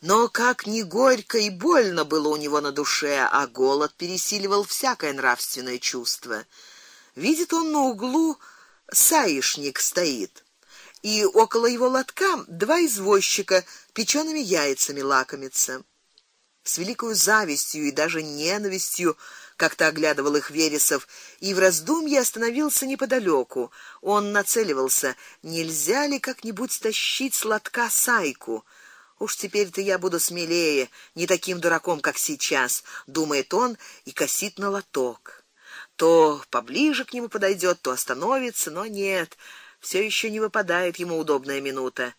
Но как ни горько и больно было у него на душе, а голод пересиливал всякое нравственное чувство. Видит он на углу саишник стоит, и около его лотка два извозчика печёными яйцами лакомятся. С великой завистью и даже ненавистью как-то оглядывал их Вересов и в раздумье остановился неподалеку. Он нацеливался, нельзя ли как-нибудь стащить с лотка сайку. Уж теперь-то я буду смелее, не таким дураком, как сейчас, думает он и косит на лоток. То поближе к нему подойдет, то остановится, но нет, все еще не выпадает ему удобная минута.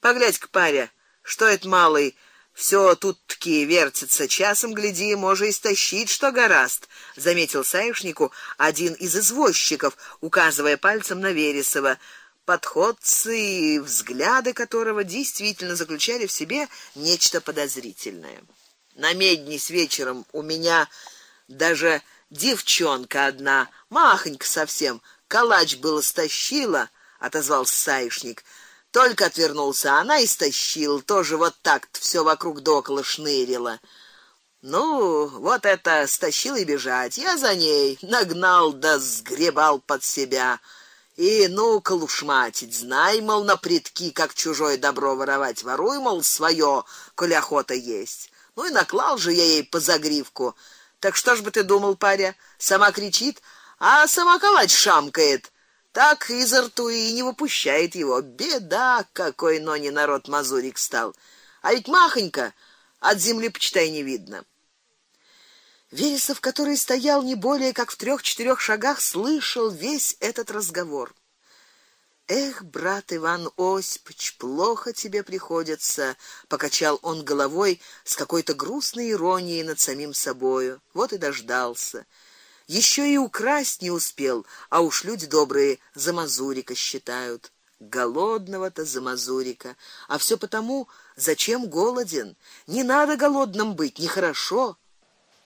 Поглядь к паре, что это малый все тут таки вертится, часом гляди, може истощить, что гораст, заметил Саишнику один из извозчиков, указывая пальцем на Вересова подходцы и взгляды которого действительно заключали в себе нечто подозрительное. На медни с вечером у меня даже девчонка одна, махонька совсем, калач было стащила, отозвался Саишник. Только отвернулся, она истощил, тоже вот так все вокруг да около шнырила. Ну, вот это стащил и бежать. Я за ней нагнал да сгребал под себя. И ну калушматить, знай, мол, на предки, как чужое добро воровать, воруй, мол, свое, коли охота есть. Ну и наклал же я ей по загривку. Так что ж бы ты думал, паря? Сама кричит, а сама калач шамкает так изо рту и не выпускает его. Беда, какой но не народ мазурик стал. А ведь махонька от земли почитай не видно. Вересов, который стоял не более как в трех-четырех шагах, слышал весь этот разговор. Эх, брат Иван Осипович, плохо тебе приходится, покачал он головой с какой-то грустной иронией над самим собою. Вот и дождался. Еще и украсть не успел, а уж люди добрые за мазурика считают. Голодного-то за мазурика, а все потому, зачем голоден? Не надо голодным быть, нехорошо.